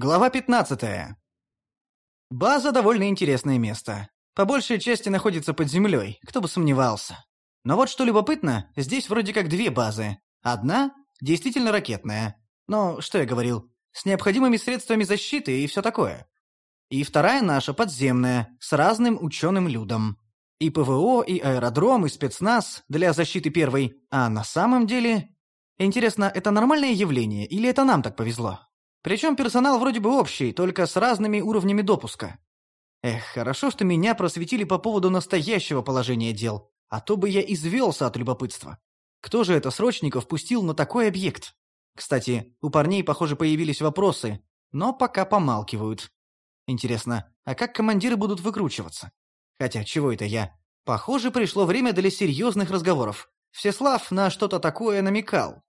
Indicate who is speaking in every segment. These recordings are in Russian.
Speaker 1: Глава 15. База довольно интересное место. По большей части находится под землей, кто бы сомневался. Но вот что любопытно, здесь вроде как две базы. Одна действительно ракетная. Но что я говорил, с необходимыми средствами защиты и все такое. И вторая наша подземная, с разным ученым людом. И ПВО, и аэродром, и спецназ для защиты первой. А на самом деле... Интересно, это нормальное явление или это нам так повезло? Причем персонал вроде бы общий, только с разными уровнями допуска. Эх, хорошо, что меня просветили по поводу настоящего положения дел, а то бы я извелся от любопытства. Кто же это срочников пустил на такой объект? Кстати, у парней, похоже, появились вопросы, но пока помалкивают. Интересно, а как командиры будут выкручиваться? Хотя, чего это я? Похоже, пришло время для серьезных разговоров. Всеслав на что-то такое намекал.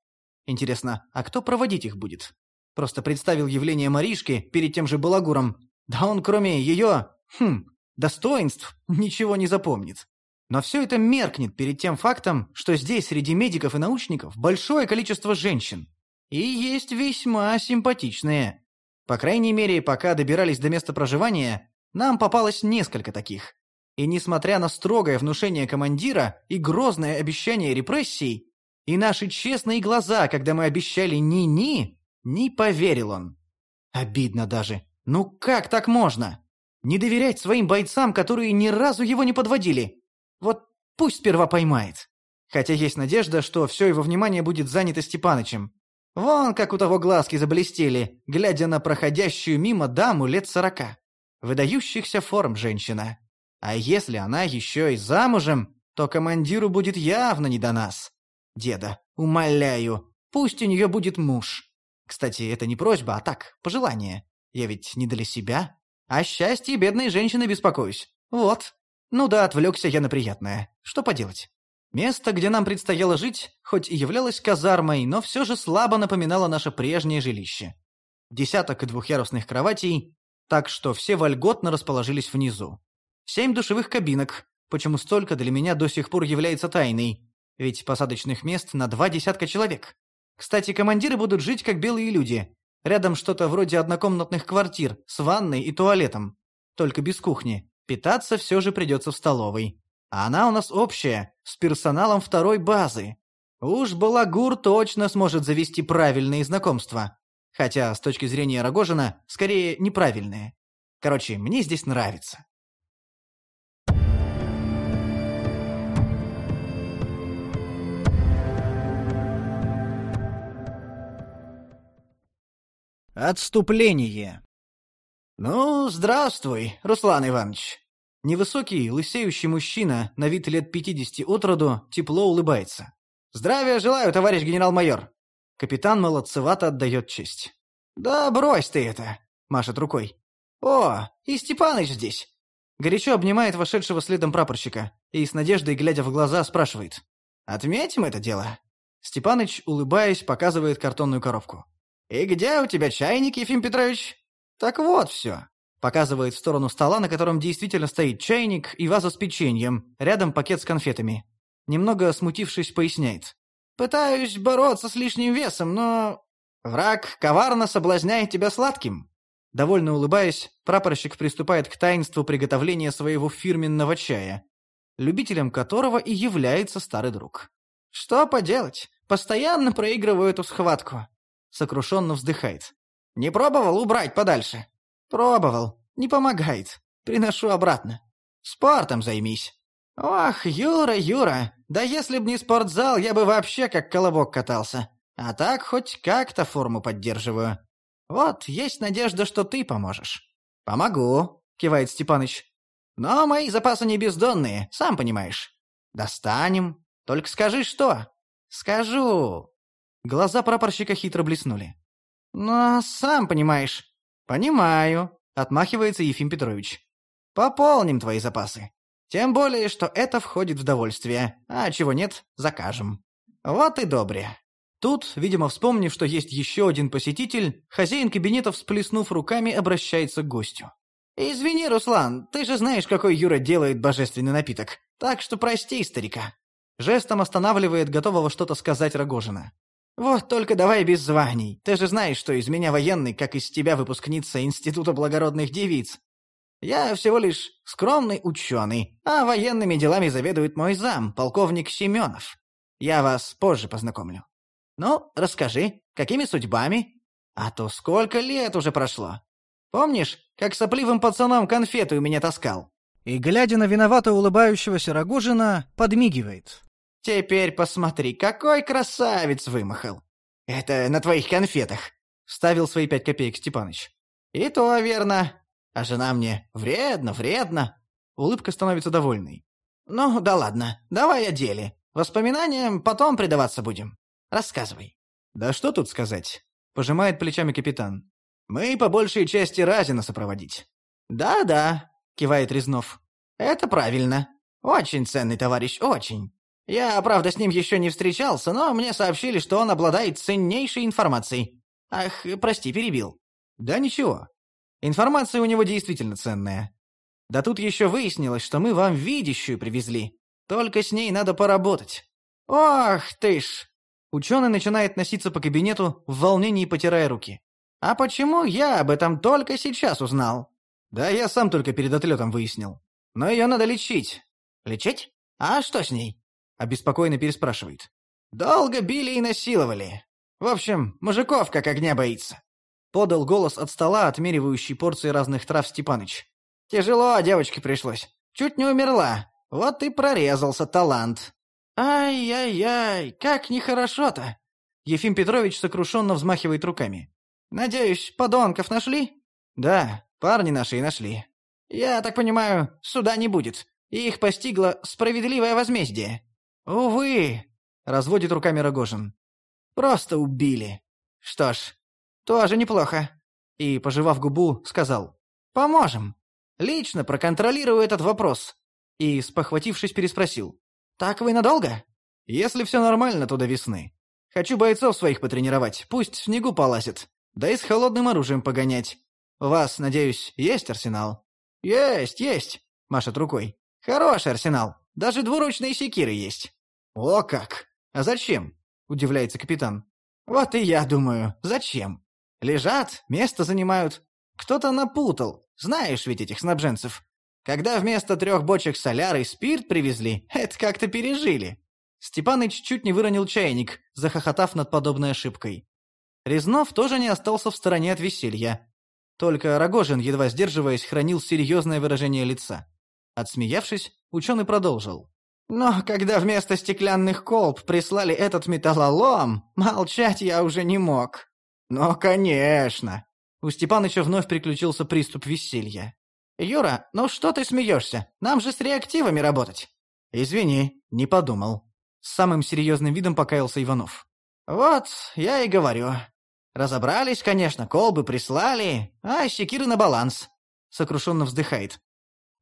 Speaker 1: Интересно, а кто проводить их будет? Просто представил явление Маришки перед тем же балагуром. Да он кроме ее, хм, достоинств ничего не запомнит. Но все это меркнет перед тем фактом, что здесь среди медиков и научников большое количество женщин. И есть весьма симпатичные. По крайней мере, пока добирались до места проживания, нам попалось несколько таких. И несмотря на строгое внушение командира и грозное обещание репрессий, и наши честные глаза, когда мы обещали ни-ни, не поверил он. Обидно даже. Ну как так можно? Не доверять своим бойцам, которые ни разу его не подводили. Вот пусть сперва поймает. Хотя есть надежда, что все его внимание будет занято Степанычем. Вон как у того глазки заблестели, глядя на проходящую мимо даму лет сорока. Выдающихся форм женщина. А если она еще и замужем, то командиру будет явно не до нас. Деда, умоляю, пусть у нее будет муж. Кстати, это не просьба, а так, пожелание. Я ведь не для себя. О счастье бедной женщины беспокоюсь. Вот. Ну да, отвлекся я на приятное. Что поделать? Место, где нам предстояло жить, хоть и являлось казармой, но все же слабо напоминало наше прежнее жилище. Десяток двухъярусных кроватей, так что все вольготно расположились внизу. Семь душевых кабинок, почему столько для меня до сих пор является тайной, ведь посадочных мест на два десятка человек. Кстати, командиры будут жить как белые люди. Рядом что-то вроде однокомнатных квартир с ванной и туалетом. Только без кухни. Питаться все же придется в столовой. А она у нас общая, с персоналом второй базы. Уж Балагур точно сможет завести правильные знакомства. Хотя, с точки зрения Рогожина, скорее неправильные. Короче, мне здесь нравится. Отступление. Ну, здравствуй, Руслан Иванович. Невысокий, лысеющий мужчина, на вид лет пятидесяти от роду, тепло улыбается. Здравия желаю, товарищ генерал-майор. Капитан молодцевато отдает честь. Да брось ты это, машет рукой. О, и Степаныч здесь. Горячо обнимает вошедшего следом прапорщика и с надеждой, глядя в глаза, спрашивает. «Отметим это дело?» Степаныч, улыбаясь, показывает картонную коробку. «И где у тебя чайник, Ефим Петрович?» «Так вот все». Показывает в сторону стола, на котором действительно стоит чайник и ваза с печеньем, рядом пакет с конфетами. Немного смутившись, поясняет. «Пытаюсь бороться с лишним весом, но... Враг коварно соблазняет тебя сладким». Довольно улыбаясь, прапорщик приступает к таинству приготовления своего фирменного чая, любителем которого и является старый друг. «Что поделать? Постоянно проигрываю эту схватку. Сокрушенно вздыхает. «Не пробовал убрать подальше?» «Пробовал. Не помогает. Приношу обратно. Спортом займись». «Ох, Юра, Юра, да если б не спортзал, я бы вообще как колобок катался. А так хоть как-то форму поддерживаю. Вот, есть надежда, что ты поможешь». «Помогу», — кивает Степаныч. «Но мои запасы не бездонные, сам понимаешь. Достанем. Только скажи, что?» «Скажу. Глаза прапорщика хитро блеснули. «Ну, а сам понимаешь». «Понимаю», — отмахивается Ефим Петрович. «Пополним твои запасы. Тем более, что это входит в довольствие, а чего нет, закажем. Вот и добре». Тут, видимо, вспомнив, что есть еще один посетитель, хозяин кабинета, всплеснув руками, обращается к гостю. «Извини, Руслан, ты же знаешь, какой Юра делает божественный напиток, так что прости старика». Жестом останавливает готового что-то сказать Рогожина. Вот только давай без званий. Ты же знаешь, что из меня военный, как из тебя выпускница Института благородных девиц. Я всего лишь скромный ученый, а военными делами заведует мой зам, полковник Семенов. Я вас позже познакомлю. Ну, расскажи, какими судьбами? А то сколько лет уже прошло. Помнишь, как сопливым пацаном конфеты у меня таскал?»
Speaker 2: И, глядя на виновато улыбающегося Рогожина, подмигивает.
Speaker 1: «Теперь посмотри, какой красавец вымахал!» «Это на твоих конфетах!» — ставил свои пять копеек Степаныч. «И то верно. А жена мне вредно, вредно». Улыбка становится довольной. «Ну, да ладно, давай о деле. Воспоминаниям потом предаваться будем. Рассказывай». «Да что тут сказать?» — пожимает плечами капитан. «Мы по большей части Разина сопроводить». «Да-да», — кивает Резнов. «Это правильно. Очень ценный товарищ, очень. Я, правда, с ним еще не встречался, но мне сообщили, что он обладает ценнейшей информацией. Ах, прости, перебил. Да ничего. Информация у него действительно ценная. Да тут еще выяснилось, что мы вам видящую привезли. Только с ней надо поработать. Ох ты ж! Ученый начинает носиться по кабинету, в волнении потирая руки. А почему я об этом только сейчас узнал? Да я сам только перед отлетом выяснил. Но ее надо лечить. Лечить? А что с ней? Обеспокоенно переспрашивает. «Долго били и насиловали. В общем, мужиков как огня боится». Подал голос от стола, отмеривающий порции разных трав Степаныч. «Тяжело девочке пришлось. Чуть не умерла. Вот и прорезался талант». «Ай-яй-яй, как нехорошо-то!» Ефим Петрович сокрушенно взмахивает руками. «Надеюсь, подонков нашли?» «Да, парни наши и нашли. Я так понимаю, суда не будет, их постигло справедливое возмездие. «Увы!» — разводит руками Рогожин. «Просто убили. Что ж, тоже неплохо». И, пожевав губу, сказал. «Поможем. Лично проконтролирую этот вопрос». И, спохватившись, переспросил. «Так вы надолго?» «Если все нормально, то до весны. Хочу бойцов своих потренировать, пусть в снегу полазят. Да и с холодным оружием погонять. У вас, надеюсь, есть арсенал?» «Есть, есть!» — машет рукой. «Хороший арсенал. Даже двуручные секиры есть». «О как! А зачем?» — удивляется капитан. «Вот и я думаю, зачем? Лежат, место занимают. Кто-то напутал, знаешь ведь этих снабженцев. Когда вместо трех бочек соляры спирт привезли, это как-то пережили». Степаныч чуть не выронил чайник, захохотав над подобной ошибкой. Резнов тоже не остался в стороне от веселья. Только Рогожин, едва сдерживаясь, хранил серьезное выражение лица. Отсмеявшись, ученый продолжил. Но когда вместо стеклянных колб прислали этот металлолом, молчать я уже не мог. Ну, конечно. У Степаныча вновь приключился приступ веселья. «Юра, ну что ты смеешься? Нам же с реактивами работать!» «Извини, не подумал». С самым серьезным видом покаялся Иванов. «Вот, я и говорю. Разобрались, конечно, колбы прислали, а секиры на баланс». Сокрушенно вздыхает.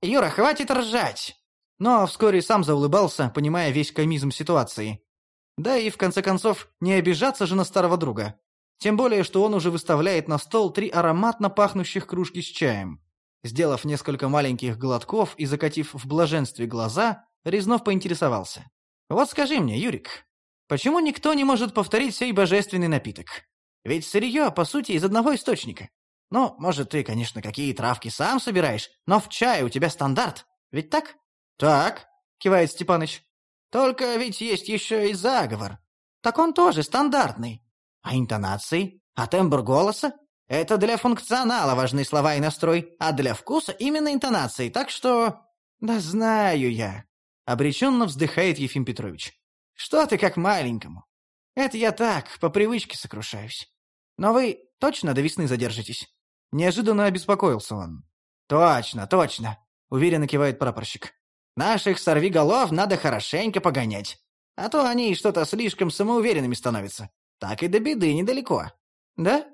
Speaker 1: «Юра, хватит ржать. Но вскоре сам заулыбался, понимая весь комизм ситуации. Да и, в конце концов, не обижаться же на старого друга. Тем более, что он уже выставляет на стол три ароматно пахнущих кружки с чаем. Сделав несколько маленьких глотков и закатив в блаженстве глаза, Резнов поинтересовался. «Вот скажи мне, Юрик, почему никто не может повторить сей божественный напиток? Ведь сырье, по сути, из одного источника. Ну, может, ты, конечно, какие травки сам собираешь, но в чае у тебя стандарт, ведь так?» «Так», — кивает Степаныч. «Только ведь есть еще и заговор. Так он тоже стандартный. А интонации? А тембр голоса? Это для функционала важны слова и настрой, а для вкуса именно интонации, так что...» «Да знаю я», — обреченно вздыхает Ефим Петрович. «Что ты как маленькому? Это я так, по привычке сокрушаюсь. Но вы точно до весны задержитесь?» Неожиданно обеспокоился он. «Точно, точно», — уверенно кивает прапорщик. Наших сорвиголов надо хорошенько погонять. А то они что-то слишком самоуверенными становятся. Так и до беды недалеко. Да?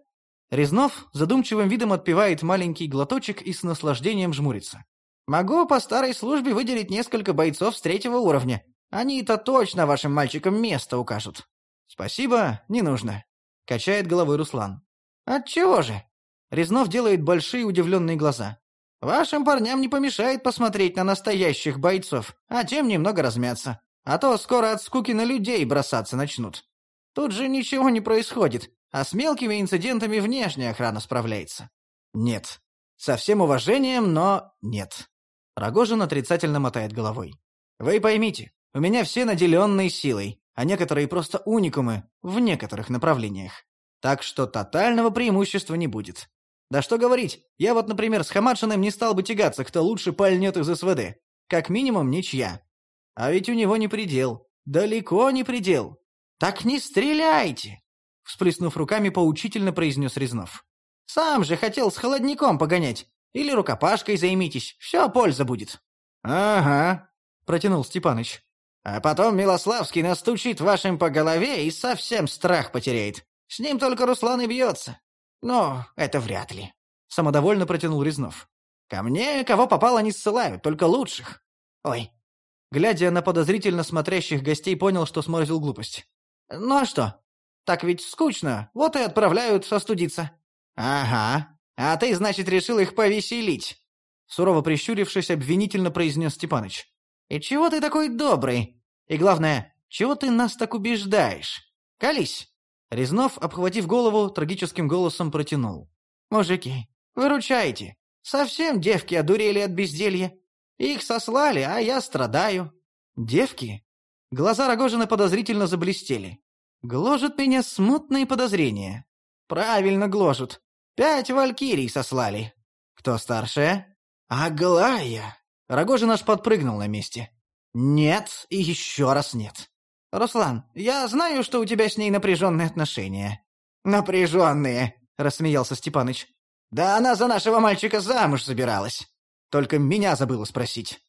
Speaker 1: Резнов задумчивым видом отпивает маленький глоточек и с наслаждением жмурится. Могу по старой службе выделить несколько бойцов с третьего уровня. Они-то точно вашим мальчикам место укажут. Спасибо, не нужно. Качает головой Руслан. Отчего же? Резнов делает большие удивленные глаза. Вашим парням не помешает посмотреть на настоящих бойцов, а тем немного размяться. А то скоро от скуки на людей бросаться начнут. Тут же ничего не происходит, а с мелкими инцидентами внешняя охрана справляется. Нет. Со всем уважением, но нет. Рогожин отрицательно мотает головой. Вы поймите, у меня все наделенные силой, а некоторые просто уникумы в некоторых направлениях. Так что тотального преимущества не будет. Да что говорить, я вот, например, с Хамадшиным не стал бы тягаться, кто лучше пальнет из СВД. Как минимум, ничья. А ведь у него не предел. Далеко не предел. Так не стреляйте! Всплеснув руками, поучительно произнес Резнов. Сам же хотел с холодником погонять. Или рукопашкой займитесь, все польза будет. Ага, протянул Степаныч. А потом Милославский настучит вашим по голове и совсем страх потеряет. С ним только Руслан и бьется. Но это вряд ли. Самодовольно протянул Резнов. Ко мне кого попало не ссылают, только лучших. Ой. Глядя на подозрительно смотрящих гостей, понял, что сморозил глупость. Ну а что? Так ведь скучно, вот и отправляют остудиться. Ага. А ты, значит, решил их повеселить. Сурово прищурившись, обвинительно произнес Степаныч. «И чего ты такой добрый? И главное, чего ты нас так убеждаешь? Колись!» Резнов, обхватив голову, трагическим голосом протянул. «Мужики, выручайте! Совсем девки одурели от безделья. Их сослали, а я страдаю». «Девки?» Глаза Рогожина подозрительно заблестели. «Гложут меня смутные подозрения». «Правильно гложут. Пять валькирий сослали». «Кто старшая?» «Аглая!» Рогожин аж подпрыгнул на месте. «Нет и еще раз нет. Руслан, я знаю, что у тебя с ней напряженные отношения». «Напряженные», — рассмеялся Степаныч. «Да она за нашего мальчика замуж собиралась. Только меня забыла спросить».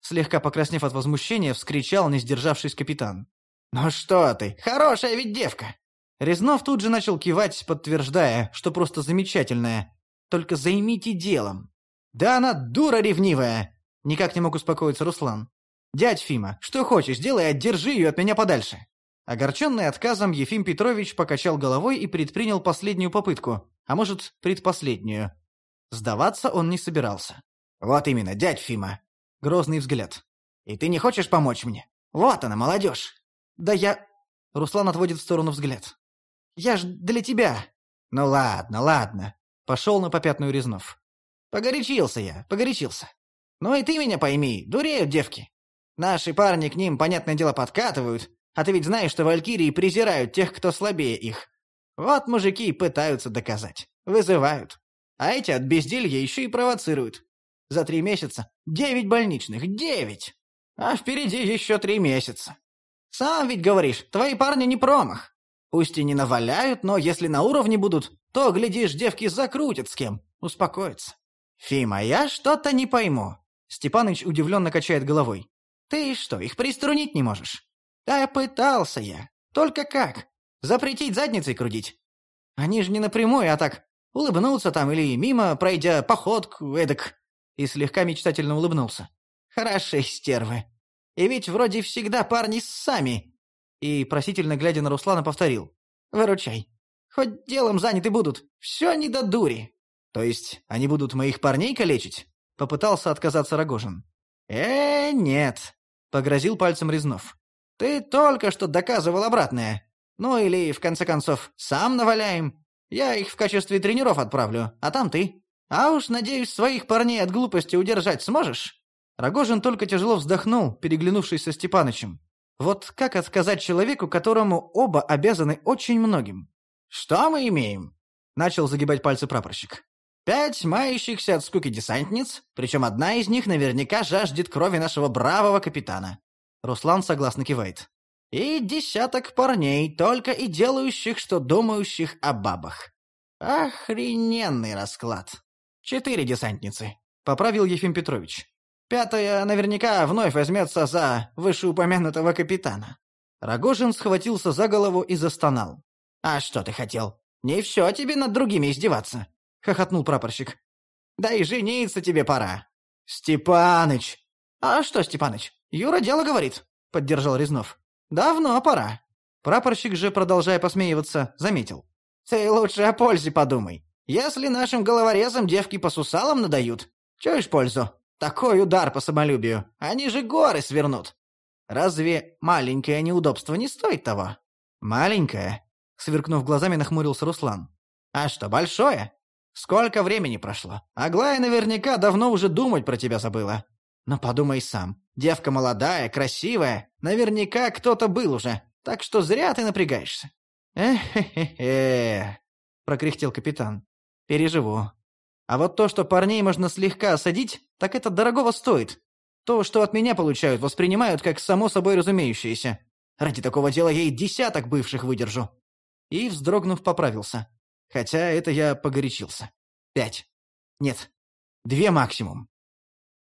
Speaker 1: Слегка покраснев от возмущения, вскричал, не сдержавшись капитан. «Ну что ты, хорошая ведь девка!» Резнов тут же начал кивать, подтверждая, что просто замечательная. «Только займите делом». «Да она дура ревнивая!» Никак не мог успокоиться Руслан. «Дядь Фима, что хочешь, делай, отдержи ее от меня подальше». Огорченный отказом, Ефим Петрович покачал головой и предпринял последнюю попытку, а может, предпоследнюю. Сдаваться он не собирался. «Вот именно, дядь Фима!» Грозный взгляд. «И ты не хочешь помочь мне? Вот она, молодежь!» «Да я...» Руслан отводит в сторону взгляд. «Я ж для тебя!» «Ну ладно, ладно!» Пошел на попятную Резнов. «Погорячился я, погорячился. Ну и ты меня пойми, дуреют девки. Наши парни к ним, понятное дело, подкатывают, а ты ведь знаешь, что валькирии презирают тех, кто слабее их. Вот мужики пытаются доказать. Вызывают. А эти от безделья еще и провоцируют. За три месяца девять больничных. Девять! А впереди еще три месяца. Сам ведь говоришь, твои парни не промах. Пусть и не наваляют, но если на уровне будут, то, глядишь, девки закрутят с кем. Успокоятся. Фима, я что-то не пойму. Степаныч удивленно качает головой. «Ты что, их приструнить не можешь?» «Да пытался я. Только как? Запретить задницей крутить? Они же не напрямую, а так улыбнуться там или мимо, пройдя походку, эдак». И слегка мечтательно улыбнулся. «Хорошие стервы. И ведь вроде всегда парни сами». И просительно глядя на Руслана повторил. «Выручай. Хоть делом заняты будут. Все не до дури». «То есть они будут моих парней калечить?» Попытался отказаться Рогожин. «Э, нет», — погрозил пальцем Резнов. «Ты только что доказывал обратное. Ну или, в конце концов, сам наваляем. Я их в качестве тренеров отправлю, а там ты. А уж, надеюсь, своих парней от глупости удержать сможешь?» Рогожин только тяжело вздохнул, переглянувшись со Степанычем. Вот как отказать человеку, которому оба обязаны очень многим? «Что мы имеем?» — начал загибать пальцы прапорщик. Пять мающихся от скуки десантниц, причем одна из них наверняка жаждет крови нашего бравого капитана. Руслан согласно кивает. И десяток парней, только и делающих, что думающих о бабах. Охрененный расклад. Четыре десантницы, поправил Ефим Петрович. Пятая наверняка вновь возьмется за вышеупомянутого капитана. Рогожин схватился за голову и застонал. «А что ты хотел? Не все тебе над другими издеваться хохотнул прапорщик. Да и жениться тебе пора. Степаныч. А что, Степаныч? Юра дело говорит, поддержал Резнов. Давно пора. Прапорщик же, продолжая посмеиваться, заметил. Ты лучше о пользе подумай. Если нашим головорезам девки по сусалам надают, чуешь пользу? Такой удар по самолюбию. Они же горы свернут. Разве маленькое неудобство не стоит того? Маленькое? Сверкнув глазами, нахмурился Руслан. А что, большое? Сколько времени прошло? Аглая наверняка давно уже думать про тебя забыла. Но подумай сам. Девка молодая, красивая. Наверняка кто-то был уже. Так что зря ты напрягаешься. «Э-хе-хе-хе», — прокряхтел капитан. «Переживу. А вот то, что парней можно слегка осадить, так это дорогого стоит. То, что от меня получают, воспринимают как само собой разумеющееся. Ради такого дела я и десяток бывших выдержу». И, вздрогнув, поправился. Хотя это я погорячился. Пять. Нет, две максимум.